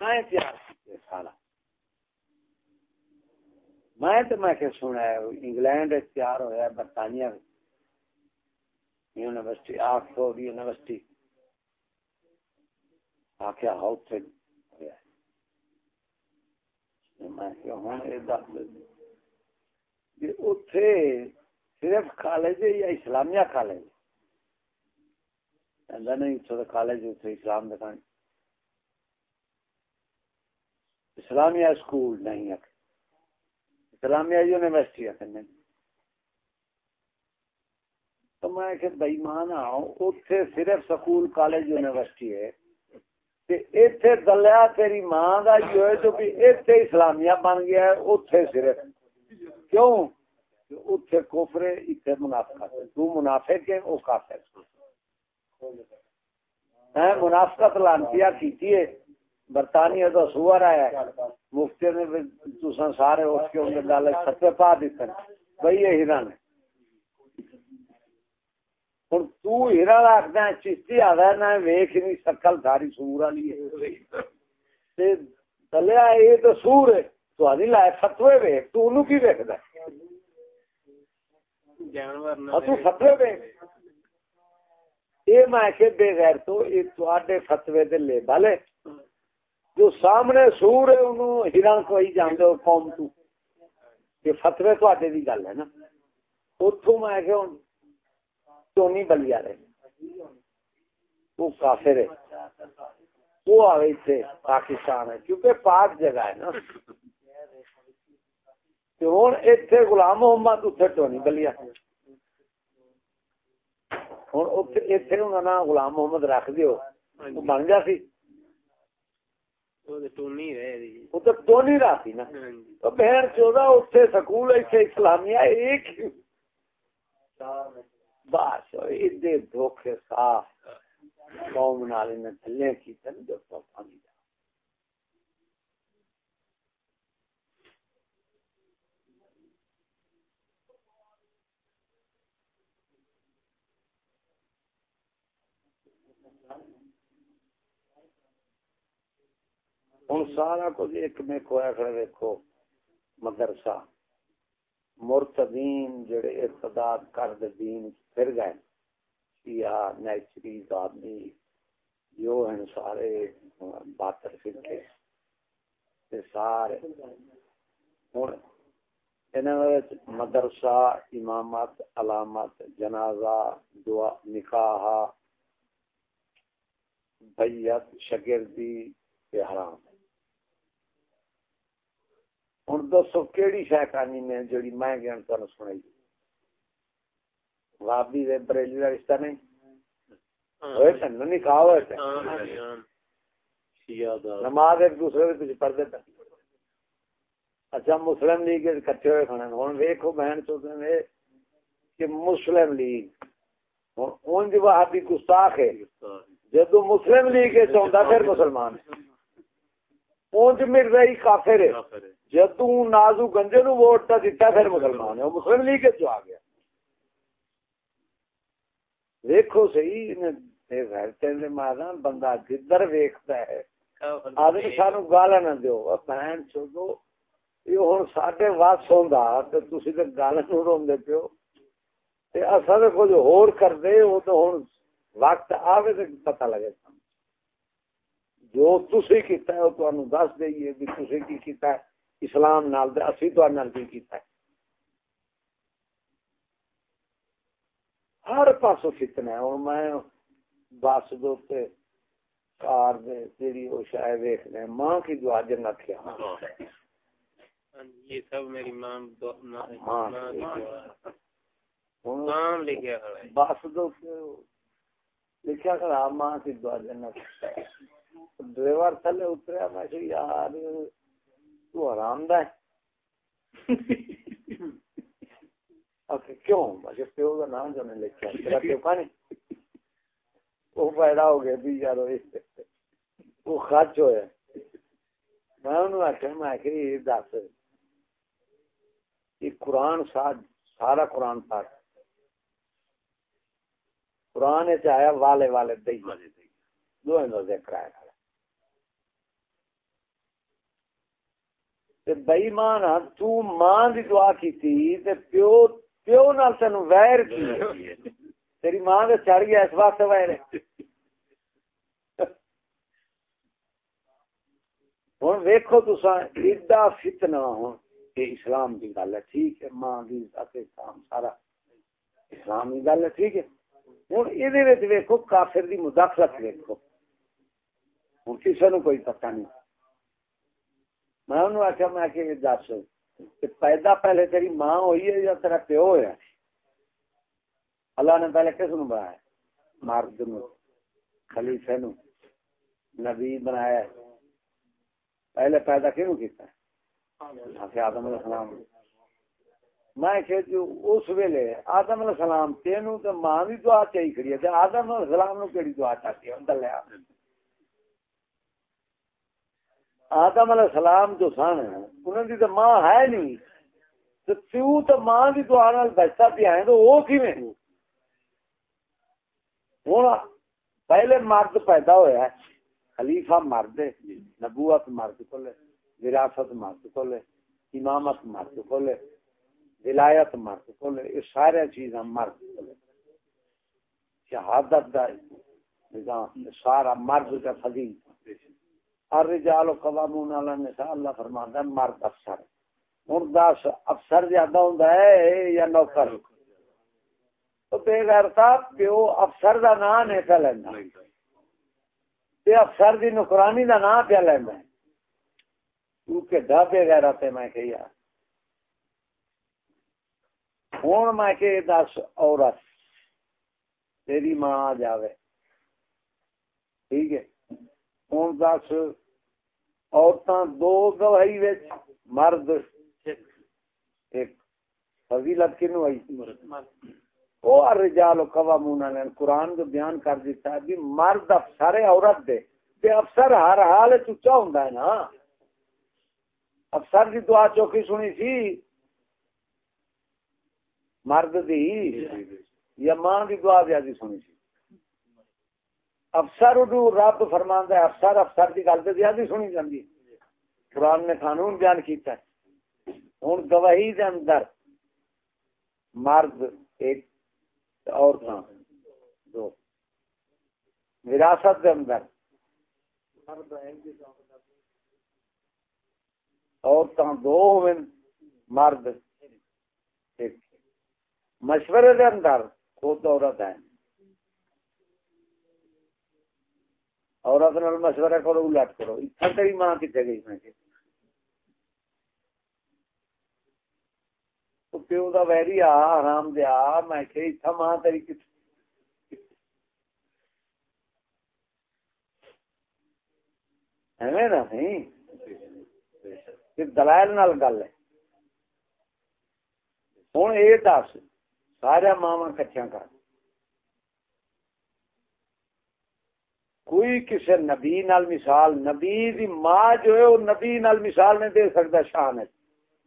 کہیں تیار کیتے سارا میں تو میں کہ سنا ہے، انگلینڈ تیار ہویا، برطانیہ یونیورسٹی، آکسفورڈ یونیورسٹی۔ آخیا ہاؤ تھے؟ میں کہ ہوں یہ دس اتھے صرف کالج یا اسلامیہ کالج؟ نہیں کالج اسلام دکھانے اسلامیہ اسکول نہیں اسلامیہ یونیورسٹی ہے۔ تو میں کہ بےمان اتنے صرف سکول، کالج، یونیورسٹی ہے۔ اتنے دلیا تیری ماں کا جو ہے جو بھی اتنے اسلامیہ بن گیا ہے اتنے صرف۔ کیوں؟ اتنے کوفرے اتنے منافع تو منافع کے وہ کافر میں منافقت لانتی کی برطانیہ تو سور آیا مفتی نے تسا سارے اس کے اندر ڈالے ستوے پا دیتے بھائی یہ ہرن ہے۔ ہوں تو ہرن آخنا چشتی آ رہا نہ ویخ نہیں سکل ساری سور والی ہے۔ دلیا یہ تو سور ہے۔ تو لائے فتوے ویخ تو کی ویکد تو فتوے ویخ یہ میں کہ بے غیر تو یہ تے فتوے دے لیبل ہے۔ جو سامنے سور ہے، انہوں ہرن کو ہی جان دو قوم تو۔ یہ فتوے تو آٹے دی گل ہے نا۔ اتو میں کہ ہوں، چونی بلیا رہے۔ وہ کافر ہے۔ وہ آئے تھے پاکستان ہے۔ کیونکہ پاک جگہ ہے نا۔ ہوں اتنے غلام محمد اتنے ٹونی بلیا۔ ہوں اتنے انہوں نے غلام محمد رکھ دیو۔ بن جا سی۔ ٹونی راسی نا بہن چودہ اتنے سکول اتنے اسلامیہ ایک بس دھوکھے صاف قوم نال تھلے کی جو پانی ہوں سارا کچھ ایک میں کھویا کھڑے دیکھو مدرسہ۔ مرتدین جڑے ارتداد کر دین پھر گئے۔ شیعہ، نیچری آدمی جو ہیں سارے باتر فرقے سارے۔ ہوں مدرسہ، امامت، علامت، جنازہ، دعا، نکاح بیت شگردی حرام۔ دسو کہڑی شہکانی نے جڑی میں گیان تمہیں سنائی وابی دے بریلی کا رشتہ نہیں نکاح ہوئے نماز ایک دوسرے کے پیچھے پڑھتے تھے اچھا مسلم لیگ کٹھے ہوئے کھانے ہوں ویکو بہن چوتے کہ مسلم لیگ ان وہابی گستاخ ہے جدو مسلم لیگ چاہتا پھر مسلمان اونج مرزا ہی کافر ہے جدو نازو گنجے نو ووٹ تا دیتا پھر مسلمان ہے مسلم لیگ جو آ گیا۔ دیکھو صحیح غیرتے مارا بندہ جدھر ویکھتا ہے۔ آدمی سانو گالا نہ دیو بہن چھوڑو، یہ ہوں سڈے وس ہوندا، تے تسی تے گالا نو روندے پیو۔ تے اساں تے کچھ ہور کر دے وہ تو ہن وقت آوے تے پتہ لگے۔ جو تسی کیتا ہے، وہ تانوں دس دئیے کہ تسی کی کیتا ہے۔ اسلام نال دے اسی تو نال کی کیتا ہے۔ ہر پاسو فتنہ ہے۔ اور میں بس دو تے کار دے تیری او شاید دیکھنے ماں کی دعا جنت کیا یہ سب میری ماں نام لکھیا بس دو لکھیا کرا ماں کی دعا جنت تھلے اتریا میں یار تو آرام دہ کیوں؟ مجھے پیو کا نام جو نے لکھا تیرا پیو وہ پیدا ہو گیا بھی یار وہ خرچ ہویا میں انہوں آخیا میں یہ دس۔ یہ قرآن سارا قرآن پاک۔ قرآن چایا والے والے دئی دو ذکر آیا۔ بئی مان ہاں، تو ماں دی دعا کی تے پیو پیو نال تین ویر کی۔ تیری ماں دے چڑھ گیا اس واسطے ویر ہوں ویکو تسا ایڈا فتنا ہوں کہ اسلام کی گل ہے، ٹھیک ہے، ماں دی اسلام سارا۔ اسلام کی گل ہے، ٹھیک ہے۔ ہوں یہ ویکو کافر دی مداخلت ویکو ہوں کسی نو کوئی پتہ نہیں۔ میں انہوں آخیا میں کہ دس۔ پیدا پہلے تیری ماں ہوئی ہے یا تیرا پیو ہوا اللہ نے پہلے کس نو بنایا؟ مرد نو خلیفے نو نبی بنایا پہلے پیدا کیوں کیتا ہے؟ آدم علیہ السلام۔ میں کہ جو اس ویلے آدم علیہ السلام تینوں تے ماں دی دعا چاہیے کھڑی ہے، تے آدم علیہ السلام نو کیڑی دعا چاہتی ہے؟ اندر لے آدم علیہ السلام جو سن، انہوں دی تو ماں ہے نہیں۔ تو تو تو ماں دی دعا نال بچتا پیا ہے تو وہ کیویں؟ ہوں پہلے مرد پیدا ہوا ہے، خلیفہ مرد ہے، نبوت مرد کو لے وراثت مرد کو لے امامت مرد کو لے ولایت مرد کو لے یہ سارے چیزاں مرد کو لے شہادت دا نظام، سارا مرد کا فضیل الرجال قوامون علی النساء اللہ فرماتا ہے مرد افسر۔ ہن دس افسر زیادہ ہوندا ہے یا نوکر؟ تو بے غیرتا پیو افسر دا نام نہیں پہ لیندا تے افسر دی نوکرانی دا نام پہ لیندا ہے کیونکہ ڈا بے غیرت میں کہیا ہن میں کہ دس عورت تیری ماں آ جاوے۔ ٹھیک ہے؟ ہوں دس عورتاں دو گواہی وچ مرد ایک فضیلت کنو آئی او الرجال قوامون علی قرآن جو بیان کر دیتا ہے بھی مرد افسر عورت دے تے افسر ہر حال چچا ہوندا ہے نا افسر دی دعا چوکی سنی سی مرد دی یا ماں دی دعا زیادہ سنی سی افسر رب فرما ہے، افسر افسر کی گل تو زیادہ سنی جاتی قرآن نے قانون بیان کیتا ہے۔ ہوں گواہی دے اندر مرد، ایک عورت دو۔ وراثت دے اندر عورتاں دو ہوئے مرد، ایک۔ مشورے دے اندر خود عورت ہے۔ عورت نال مشورہ کرو، الٹ کرو۔ اتنا تیری ماں کتنے گئی میں پیو دا ویری آ آرام دیا میں کہ اتنا ماں تیری کتنے نا نہیں؟ دلائل نال گل ہے۔ ہوں، یہ دس۔ سارا ماوا کچھ کر۔ کوئی کسی نبی نال مثال، نبی دی ماں جو ہے وہ نبی نال مثال نہیں دے سکتا، شان ہے۔